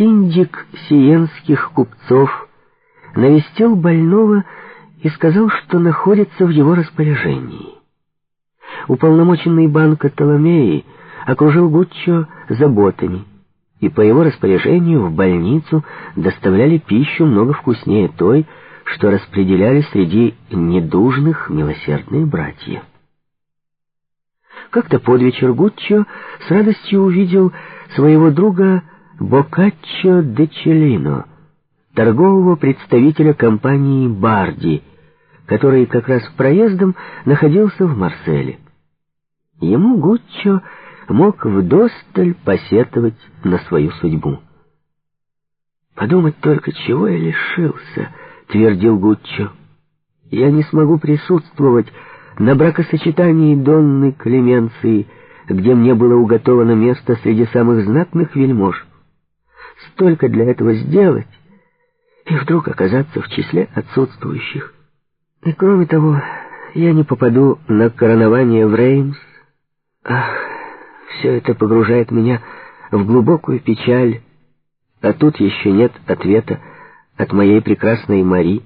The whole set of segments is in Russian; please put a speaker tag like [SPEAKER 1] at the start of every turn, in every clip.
[SPEAKER 1] синдик сиенских купцов навестил больного и сказал, что находится в его распоряжении. Уполномоченный банка Толомеи окружил Гуччо заботами, и по его распоряжению в больницу доставляли пищу много вкуснее той, что распределяли среди недужных милосердные братья. Как-то под вечер Гуччо с радостью увидел своего друга Бокаччо де Челино, торгового представителя компании «Барди», который как раз проездом находился в Марселе. Ему Гуччо мог вдосталь посетовать на свою судьбу. «Подумать только, чего я лишился», — твердил Гуччо. «Я не смогу присутствовать на бракосочетании Донны Клеменции, где мне было уготовано место среди самых знатных вельмож. Столько для этого сделать, и вдруг оказаться в числе отсутствующих. И кроме того, я не попаду на коронование в Реймс. Ах, все это погружает меня в глубокую печаль, а тут еще нет ответа от моей прекрасной Мари.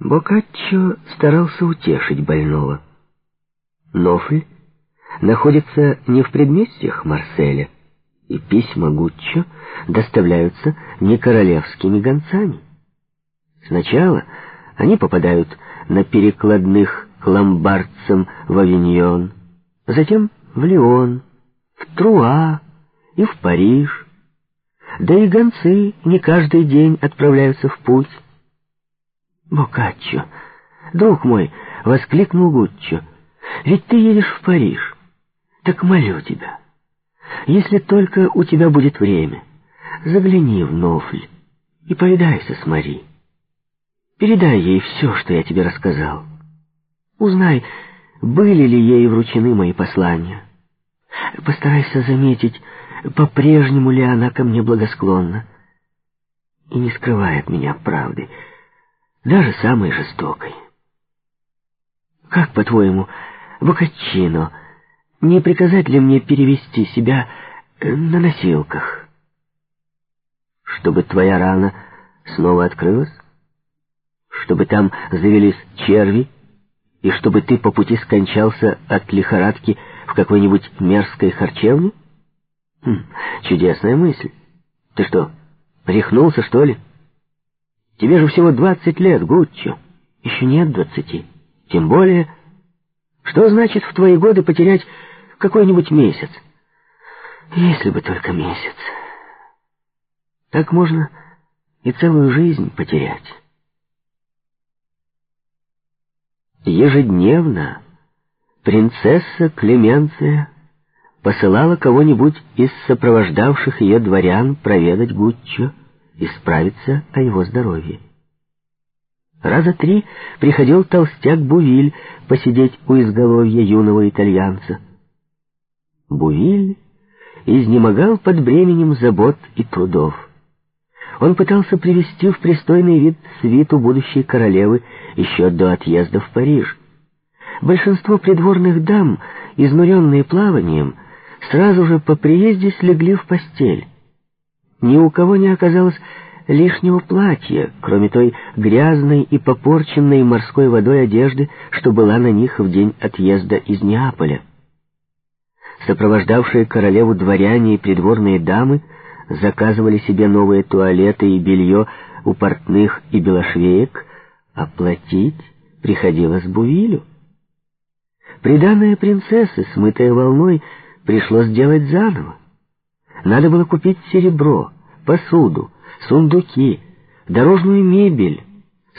[SPEAKER 1] Бокаччо старался утешить больного. Нофль находится не в предместьях Марселя, и письма Гуччо доставляются не королевскими гонцами. Сначала они попадают на перекладных к ломбардцам в Авиньон, затем в Лион, в Труа и в Париж. Да и гонцы не каждый день отправляются в путь. «Бокаччо, друг мой!» — воскликнул Гуччо. «Ведь ты едешь в Париж. Так молю тебя, если только у тебя будет время, загляни в Нофль и повидайся с Мари. Передай ей все, что я тебе рассказал. Узнай, были ли ей вручены мои послания. Постарайся заметить, по-прежнему ли она ко мне благосклонна и не скрывает меня правды» даже самой жестокой. Как, по-твоему, Бокачино, не приказать ли мне перевести себя э, на носилках? Чтобы твоя рана снова открылась? Чтобы там завелись черви? И чтобы ты по пути скончался от лихорадки в какой-нибудь мерзкой харчевне? Хм, чудесная мысль. Ты что, рехнулся, что ли? Тебе же всего двадцать лет, Гуччо. Еще нет двадцати. Тем более, что значит в твои годы потерять какой-нибудь месяц? Если бы только месяц. Так можно и целую жизнь потерять. Ежедневно принцесса Клеменция посылала кого-нибудь из сопровождавших ее дворян проведать Гуччо, и справиться о его здоровье. Раза три приходил толстяк Бувиль посидеть у изголовья юного итальянца. Бувиль изнемогал под бременем забот и трудов. Он пытался привести в пристойный вид свиту будущей королевы еще до отъезда в Париж. Большинство придворных дам, изнуренные плаванием, сразу же по приезде слегли в постель. Ни у кого не оказалось лишнего платья, кроме той грязной и попорченной морской водой одежды, что была на них в день отъезда из Неаполя. Сопровождавшие королеву дворяне и придворные дамы заказывали себе новые туалеты и белье у портных и белошвеек, а платить приходилось Бувилю. Приданная принцессы, смытая волной, пришлось делать заново. Надо было купить серебро, посуду, сундуки, дорожную мебель,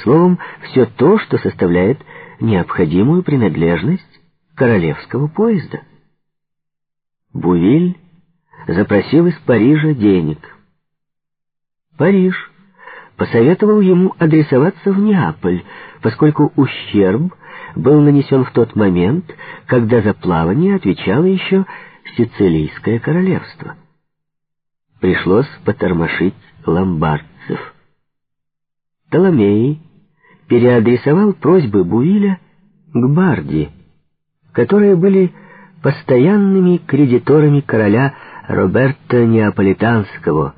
[SPEAKER 1] словом, все то, что составляет необходимую принадлежность королевского поезда. Бувиль запросил из Парижа денег. Париж посоветовал ему адресоваться в Неаполь, поскольку ущерб был нанесен в тот момент, когда за плавание отвечало еще Сицилийское королевство пришлось потормошить ломбардцев. Толомей переадресовал просьбы Буиля к Барди, которые были постоянными кредиторами короля Роберта Неаполитанского,